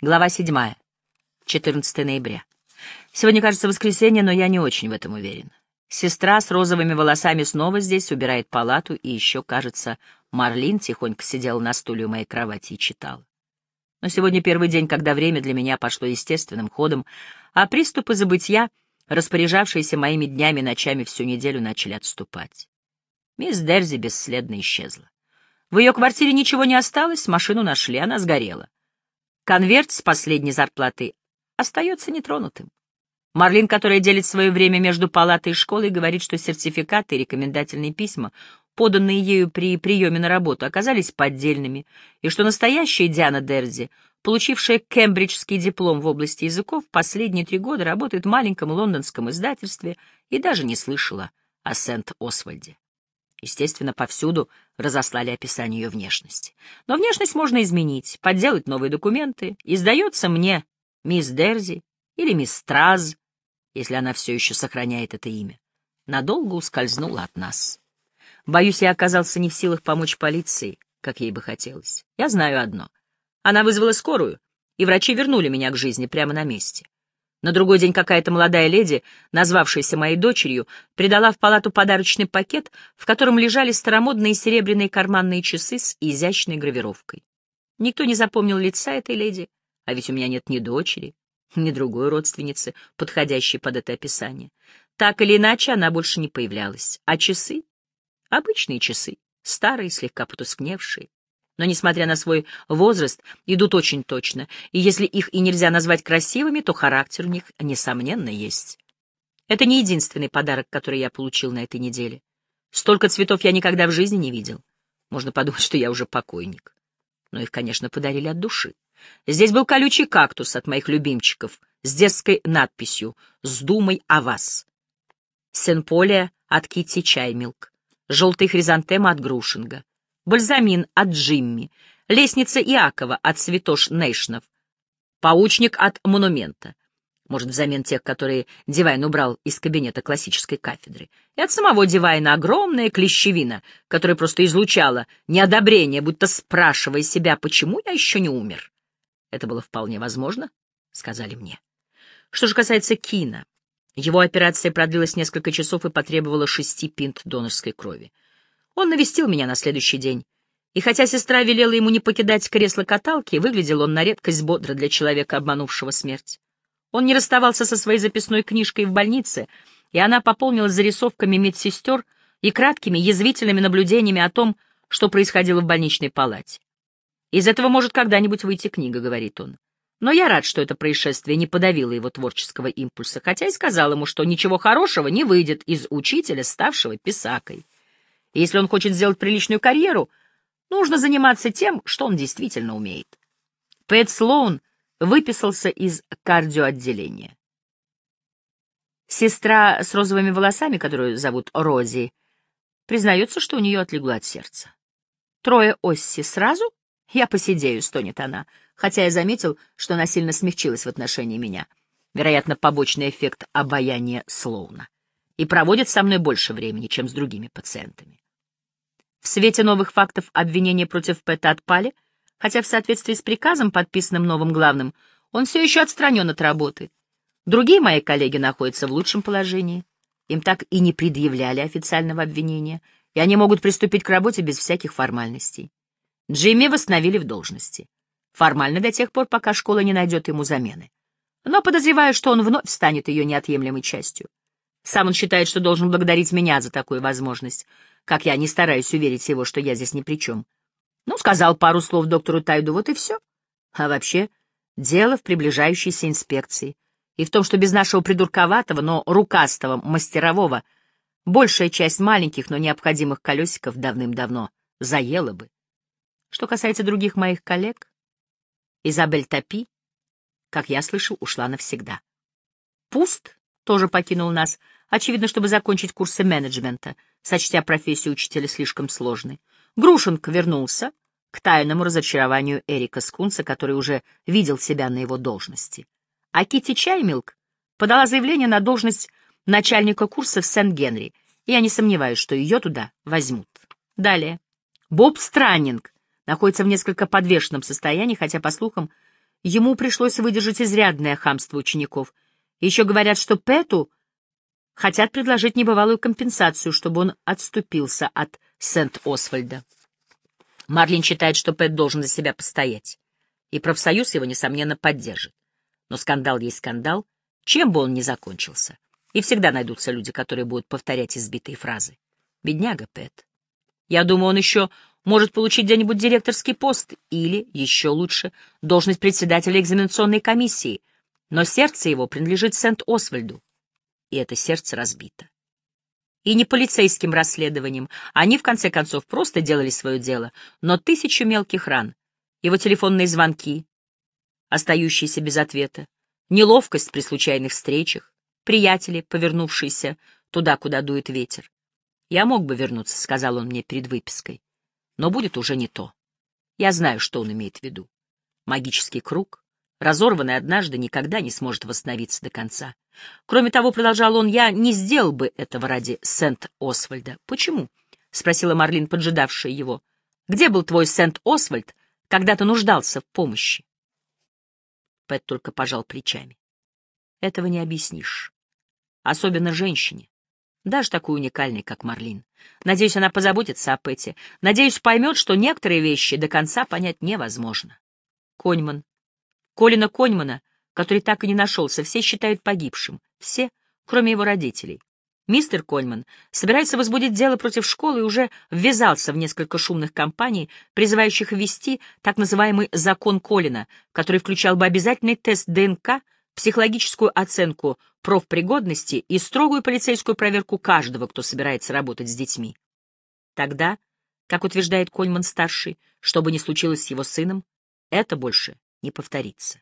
Глава 7. 14 ноября. Сегодня, кажется, воскресенье, но я не очень в этом уверен. Сестра с розовыми волосами снова здесь, убирает палату, и еще, кажется, Марлин тихонько сидела на стуле у моей кровати и читала. Но сегодня первый день, когда время для меня пошло естественным ходом, а приступы забытья, распоряжавшиеся моими днями и ночами всю неделю, начали отступать. Мисс Дерзи бесследно исчезла. В ее квартире ничего не осталось, машину нашли, она сгорела. Конверт с последней зарплатой остается нетронутым. Марлин, которая делит свое время между палатой и школой, говорит, что сертификаты и рекомендательные письма, поданные ею при приеме на работу, оказались поддельными, и что настоящая Диана Дерзи, получившая кембриджский диплом в области языков, последние три года работает в маленьком лондонском издательстве и даже не слышала о Сент-Освальде. Естественно, повсюду разослали описание ее внешности. Но внешность можно изменить, подделать новые документы, и, сдается мне, мисс Дерзи или мисс Страз, если она все еще сохраняет это имя, надолго ускользнула от нас. Боюсь, я оказался не в силах помочь полиции, как ей бы хотелось. Я знаю одно. Она вызвала скорую, и врачи вернули меня к жизни прямо на месте. На другой день какая-то молодая леди, назвавшаяся моей дочерью, придала в палату подарочный пакет, в котором лежали старомодные серебряные карманные часы с изящной гравировкой. Никто не запомнил лица этой леди, а ведь у меня нет ни дочери, ни другой родственницы, подходящей под это описание. Так или иначе, она больше не появлялась. А часы? Обычные часы, старые, слегка потускневшие но, несмотря на свой возраст, идут очень точно, и если их и нельзя назвать красивыми, то характер у них, несомненно, есть. Это не единственный подарок, который я получил на этой неделе. Столько цветов я никогда в жизни не видел. Можно подумать, что я уже покойник. Но их, конечно, подарили от души. Здесь был колючий кактус от моих любимчиков с детской надписью «С думой о вас». Сенполия от Китти Чаймилк, желтый хризантем от Грушинга, бальзамин от Джимми, лестница Иакова от Святош Нейшнов, паучник от Монумента, может, взамен тех, которые Дивайн убрал из кабинета классической кафедры, и от самого Дивайна огромная клещевина, которая просто излучала неодобрение, будто спрашивая себя, почему я еще не умер. Это было вполне возможно, сказали мне. Что же касается Кина, его операция продлилась несколько часов и потребовала шести пинт донорской крови. Он навестил меня на следующий день. И хотя сестра велела ему не покидать кресло каталки, выглядел он на редкость бодро для человека, обманувшего смерть. Он не расставался со своей записной книжкой в больнице, и она пополнилась зарисовками медсестер и краткими язвительными наблюдениями о том, что происходило в больничной палате. «Из этого может когда-нибудь выйти книга», — говорит он. Но я рад, что это происшествие не подавило его творческого импульса, хотя и сказал ему, что ничего хорошего не выйдет из учителя, ставшего писакой. Если он хочет сделать приличную карьеру, нужно заниматься тем, что он действительно умеет. Пэт Слоун выписался из кардиоотделения. Сестра с розовыми волосами, которую зовут Рози, признается, что у нее отлегло от сердца. Трое Осси сразу? Я посидею, стонет она, хотя я заметил, что она сильно смягчилась в отношении меня. Вероятно, побочный эффект обаяния Слоуна и проводит со мной больше времени, чем с другими пациентами. В свете новых фактов обвинения против Пэта отпали, хотя в соответствии с приказом, подписанным новым главным, он все еще отстранен от работы. Другие мои коллеги находятся в лучшем положении. Им так и не предъявляли официального обвинения, и они могут приступить к работе без всяких формальностей. Джимми восстановили в должности. Формально до тех пор, пока школа не найдет ему замены. Но подозреваю, что он вновь станет ее неотъемлемой частью. Сам он считает, что должен благодарить меня за такую возможность, как я не стараюсь уверить его, что я здесь ни при чем. Ну, сказал пару слов доктору Тайду, вот и все. А вообще, дело в приближающейся инспекции и в том, что без нашего придурковатого, но рукастого, мастерового большая часть маленьких, но необходимых колесиков давным-давно заела бы. Что касается других моих коллег, Изабель Топи, как я слышал, ушла навсегда. Пуст тоже покинул нас, очевидно, чтобы закончить курсы менеджмента, сочтя профессию учителя слишком сложной. Грушенко вернулся к тайному разочарованию Эрика Скунса, который уже видел себя на его должности. А Кити Чаймилк подала заявление на должность начальника курса в Сент-Генри, и я не сомневаюсь, что ее туда возьмут. Далее. Боб Страннинг находится в несколько подвешенном состоянии, хотя, по слухам, ему пришлось выдержать изрядное хамство учеников. Еще говорят, что Пэту хотят предложить небывалую компенсацию, чтобы он отступился от Сент-Освальда. Марлин считает, что Пэт должен за себя постоять, и профсоюз его, несомненно, поддержит. Но скандал есть скандал, чем бы он ни закончился. И всегда найдутся люди, которые будут повторять избитые фразы. Бедняга Пэт. Я думаю, он еще может получить где-нибудь директорский пост или, еще лучше, должность председателя экзаменационной комиссии, но сердце его принадлежит Сент-Освальду, и это сердце разбито. И не полицейским расследованием, они, в конце концов, просто делали свое дело, но тысячу мелких ран, его телефонные звонки, остающиеся без ответа, неловкость при случайных встречах, приятели, повернувшиеся туда, куда дует ветер. «Я мог бы вернуться», — сказал он мне перед выпиской, — «но будет уже не то. Я знаю, что он имеет в виду. Магический круг, разорванный однажды, никогда не сможет восстановиться до конца. Кроме того, продолжал он, я не сделал бы этого ради Сент-Освальда. Почему? — спросила Марлин, поджидавшая его. — Где был твой Сент-Освальд, когда ты нуждался в помощи? Пэт только пожал плечами. Этого не объяснишь. Особенно женщине даже такой уникальной, как Марлин. Надеюсь, она позаботится о Пэте. Надеюсь, поймет, что некоторые вещи до конца понять невозможно. Коньман. Колина Коньмана, который так и не нашелся, все считают погибшим. Все, кроме его родителей. Мистер Кольман собирается возбудить дело против школы и уже ввязался в несколько шумных кампаний, призывающих ввести так называемый «закон Колина», который включал бы обязательный тест ДНК — психологическую оценку профпригодности и строгую полицейскую проверку каждого, кто собирается работать с детьми. Тогда, как утверждает Кольман-старший, что бы ни случилось с его сыном, это больше не повторится.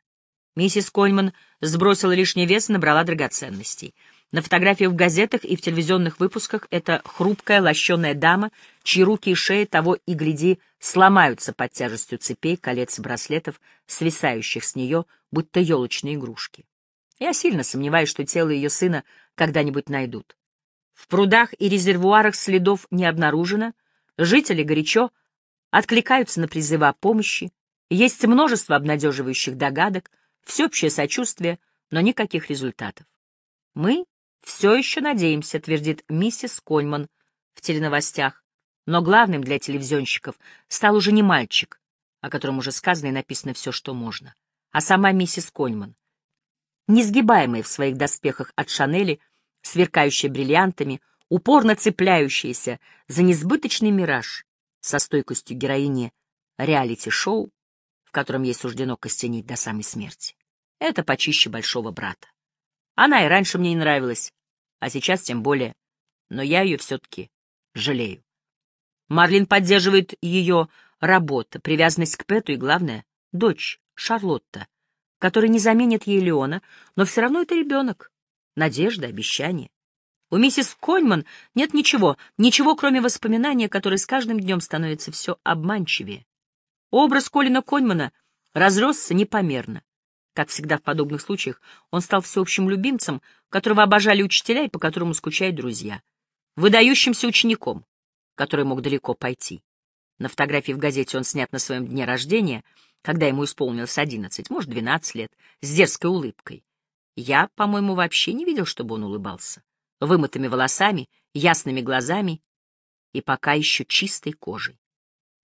Миссис Кольман сбросила лишний вес и набрала драгоценностей — на фотографиях в газетах и в телевизионных выпусках это хрупкая, лощеная дама, чьи руки и шеи того и гляди сломаются под тяжестью цепей, колец и браслетов, свисающих с нее, будто елочные игрушки. Я сильно сомневаюсь, что тело ее сына когда-нибудь найдут. В прудах и резервуарах следов не обнаружено, жители горячо откликаются на призывы о помощи, есть множество обнадеживающих догадок, всеобщее сочувствие, но никаких результатов. Мы «Все еще надеемся», — твердит миссис Кольман в теленовостях. Но главным для телевизионщиков стал уже не мальчик, о котором уже сказано и написано все, что можно, а сама миссис Кольман. Несгибаемая в своих доспехах от Шанели, сверкающая бриллиантами, упорно цепляющаяся за несбыточный мираж со стойкостью героини реалити-шоу, в котором ей суждено костенеть до самой смерти. Это почище большого брата. Она и раньше мне не нравилась, а сейчас тем более, но я ее все-таки жалею. Марлин поддерживает ее работа, привязанность к Пэту и, главное, дочь, Шарлотта, которая не заменит ей Леона, но все равно это ребенок. Надежда, обещание. У миссис Коньман нет ничего, ничего, кроме воспоминания, которое с каждым днем становится все обманчивее. Образ Колина Коньмана разросся непомерно. Как всегда в подобных случаях, он стал всеобщим любимцем, которого обожали учителя и по которому скучают друзья. Выдающимся учеником, который мог далеко пойти. На фотографии в газете он снят на своем дне рождения, когда ему исполнилось одиннадцать, может, двенадцать лет, с дерзкой улыбкой. Я, по-моему, вообще не видел, чтобы он улыбался. Вымытыми волосами, ясными глазами и пока еще чистой кожей.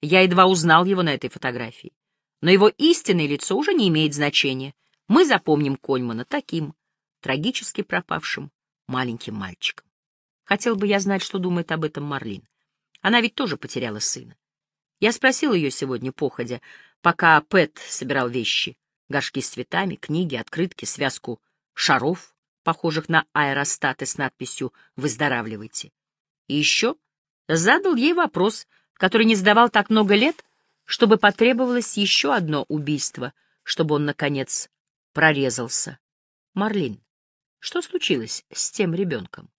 Я едва узнал его на этой фотографии. Но его истинное лицо уже не имеет значения. Мы запомним Кольмана таким, трагически пропавшим маленьким мальчиком. Хотел бы я знать, что думает об этом Марлин. Она ведь тоже потеряла сына. Я спросил ее сегодня, походя, пока Пэт собирал вещи. Горшки с цветами, книги, открытки, связку шаров, похожих на аэростаты с надписью «Выздоравливайте». И еще задал ей вопрос, который не задавал так много лет, чтобы потребовалось еще одно убийство, чтобы он, наконец, прорезался. Марлин, что случилось с тем ребенком?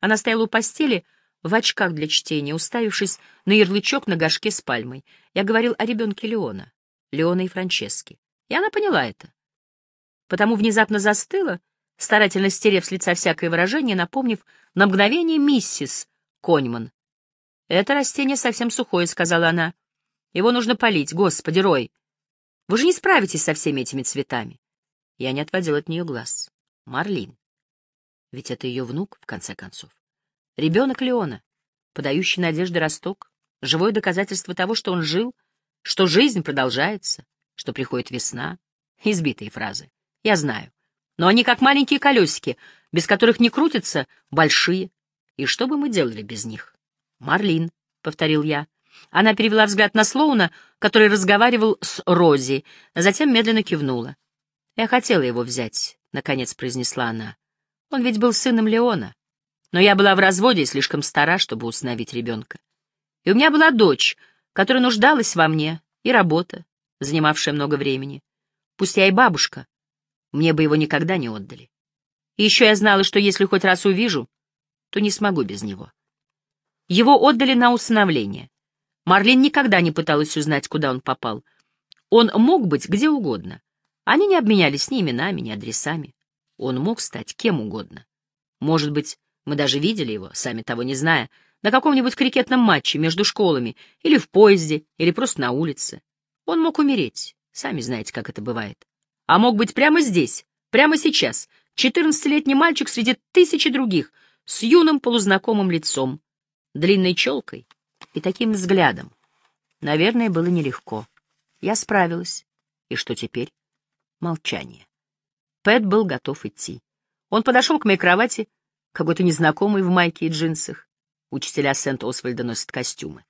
Она стояла у постели в очках для чтения, уставившись на ярлычок на горшке с пальмой. Я говорил о ребенке Леона, Леона и Франчески. И она поняла это. Потому внезапно застыла, старательно стерев с лица всякое выражение, напомнив на мгновение миссис Коньман. «Это растение совсем сухое», — сказала она. «Его нужно полить, господи, Рой. Вы же не справитесь со всеми этими цветами. Я не отводил от нее глаз. Марлин. Ведь это ее внук, в конце концов. Ребенок Леона, подающий надежды росток, живое доказательство того, что он жил, что жизнь продолжается, что приходит весна. Избитые фразы. Я знаю. Но они как маленькие колесики, без которых не крутятся большие. И что бы мы делали без них? Марлин, — повторил я. Она перевела взгляд на Слоуна, который разговаривал с Рози, затем медленно кивнула. «Я хотела его взять», — наконец произнесла она. «Он ведь был сыном Леона. Но я была в разводе и слишком стара, чтобы установить ребенка. И у меня была дочь, которая нуждалась во мне, и работа, занимавшая много времени. Пусть я и бабушка, мне бы его никогда не отдали. И еще я знала, что если хоть раз увижу, то не смогу без него. Его отдали на усыновление. Марлин никогда не пыталась узнать, куда он попал. Он мог быть где угодно. Они не обменялись ни именами, ни адресами. Он мог стать кем угодно. Может быть, мы даже видели его, сами того не зная, на каком-нибудь крикетном матче между школами, или в поезде, или просто на улице. Он мог умереть, сами знаете, как это бывает. А мог быть прямо здесь, прямо сейчас, четырнадцатилетний мальчик среди тысячи других, с юным полузнакомым лицом, длинной челкой и таким взглядом. Наверное, было нелегко. Я справилась. И что теперь? Молчание. Пэт был готов идти. Он подошел к моей кровати, какой-то незнакомый в майке и джинсах. Учителя Сент-Освальда носят костюмы.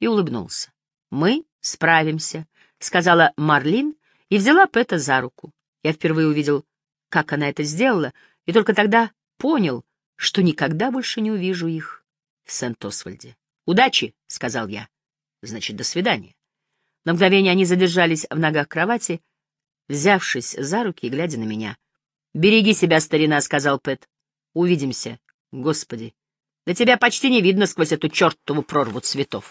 И улыбнулся. «Мы справимся», — сказала Марлин и взяла Пэта за руку. Я впервые увидел, как она это сделала, и только тогда понял, что никогда больше не увижу их в Сент-Освальде. «Удачи», — сказал я. «Значит, до свидания». На мгновение они задержались в ногах кровати, взявшись за руки и глядя на меня. «Береги себя, старина», — сказал Пэт. «Увидимся. Господи, да тебя почти не видно сквозь эту чертову прорву цветов».